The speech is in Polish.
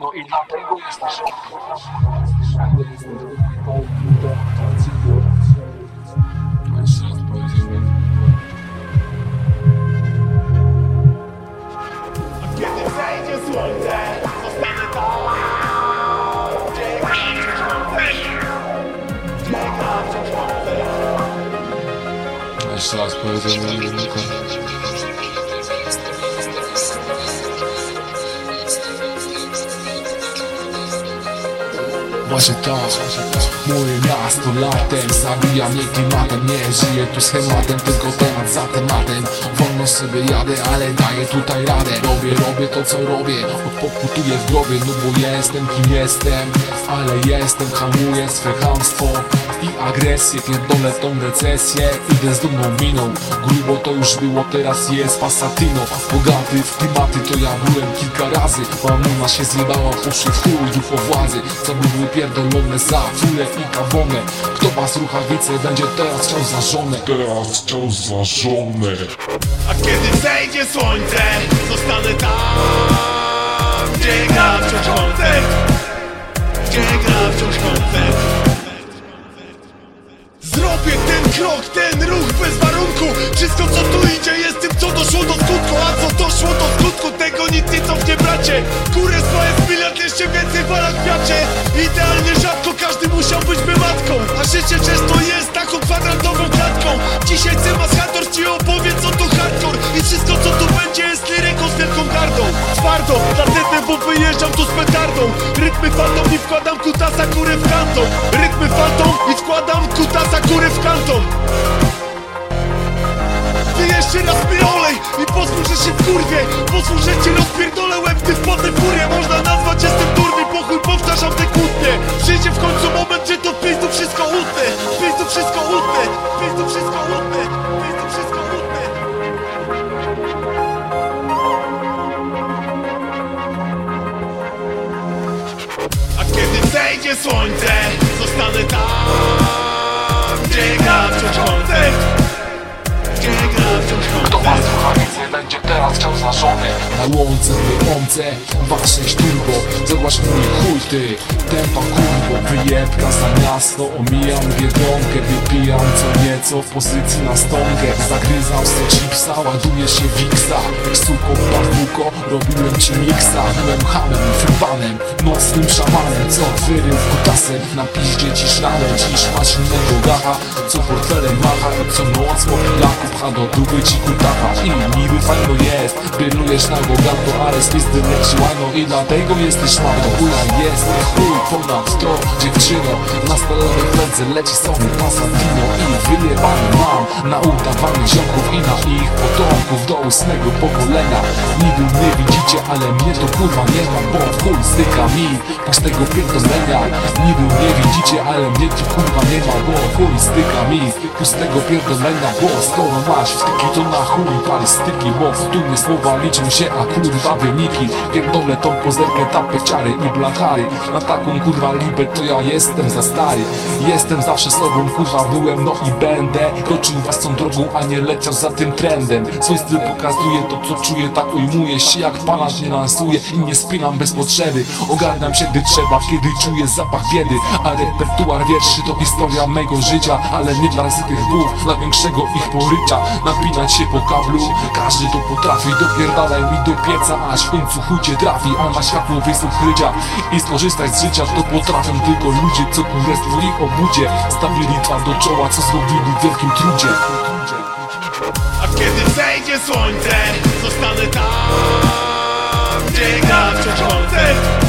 No i dlatego jesteś Jeszcze raz powiedziałem. Kiedy zejdzie słońce, zostanę tam Gdzie gram wciąż Właśnie to, moje miasto latem Zabija mnie klimatem, nie żyję tu schematem Tylko temat za tematem. Wolno sobie jadę, ale daję tutaj radę. Robię, robię to co robię Odpokutuję w głowie, no bo jestem kim jestem. Ale jestem, hamuję swe chamstwo i agresję Pierdolę tą recesję, idę z dumną miną Grubo to już było, teraz jest Passatino. Bogaty w klimaty, to ja byłem kilka razy. Mamuna się zjebała, poszły w chuj władzy. Były pierdolone za fulę i kawonę. Kto was ruchawice będzie teraz chciał za żonę. Teraz chciał za żonę. A kiedy zejdzie słońce, zostanę tam Gdzie gra wciąż koncert. Gdzie gra wciąż koncert. Zrobię ten krok, ten ruch bez warunku. Wszystko co tu idzie jest tym co doszło do skutku. A co doszło do skutku, tego nic nie cofnie bracie. Górę swoje z miliard, jeszcze więcej walak życie często jest taką kwadratową klatką. Dzisiaj Cymas Hator ci opowie co to hardcore. I wszystko co tu będzie jest liryką z wielką gardą. Twardo, dlatego bo wyjeżdżam tu z petardą. Rytmy faltą i wkładam kutasa góry w kanton Rytmy faltą i wkładam kutasa góry w kanton Ty jeszcze raz mi olej i pozwól, że się wkurwię Pozwól, że ci rozpierdolę łeb, ty wpadnę w furię. Można nazwać jestem durny, pochuj powtarzam te kłótnie. Przyjdzie w końcu słońce, zostanę tam Gdzie gra wciąż będzie teraz chciał za żonę. Na łące, wyłące, wasze turbo Zobacz mój chuj ty, tempa kurwo. Wyjebka za miasto, omijam biedronkę. Wypijam co nieco w pozycji na stonkę Zagryzam se chipsa, ładuję się wiksa suko bawuko, robiłem ci miksa. Byłem hamem, frybanem, nocnym szamanem. Co wyrył kutasem, na piździe ci szramę Dziś masz innego gacha, co portfelem macha. Co noc po pcha do dupy ci kutacha I niby fajno jest, brylujesz na bogato Ale z pizdy leci łajno i dlatego jesteś szmatą Chuja jest, chuj ponad to dziewczyno. Na stalowej ręce leci sobie pasatino I wyjebany mam na udawanych ziomków I na ich potomków do ósmego pokolenia. Niby mnie widzicie, ale mnie to kurwa nie ma Bo w chuj styka mi pustego pierdolenia. Niby mnie widzicie, ale mnie tu kurwa nie ma Bo w chuj styka mi pustego pierdolenia. Bo skoro masz wtyki to na chuj pali styki Bo w dumie słowa liczą się, a kurwa wyniki. Pierdolę tą pozerkę, tapę, ciary i blachary. Na taką kurwa libę to ja jestem za stary. Jestem zawsze sobą, kurwa byłem, no i będę. Kroczył was tą drogą, a nie leciał za tym trendem. Swój styl pokazuje to co czuję, tak ujmuję się jak pana nie lansuję I nie spinam bez potrzeby. Ogarniam się gdy trzeba, kiedy czuję zapach biedy. A repertuar wierszy to historia mego życia Ale nie dla sytych głów, dla większego ich porycia. Napinać się po kablu, każdy to potrafi Spierdalaj mi do pieca, aż w końcu chucie trafi A na światło wysłuch rydzia. I skorzystać z życia to potrafią tylko ludzie Co królestwo i obudzie Stawili twarz do czoła, co zrobili w wielkim trudzie. A kiedy zejdzie słońce, zostanę tam Gdzie gra wciąż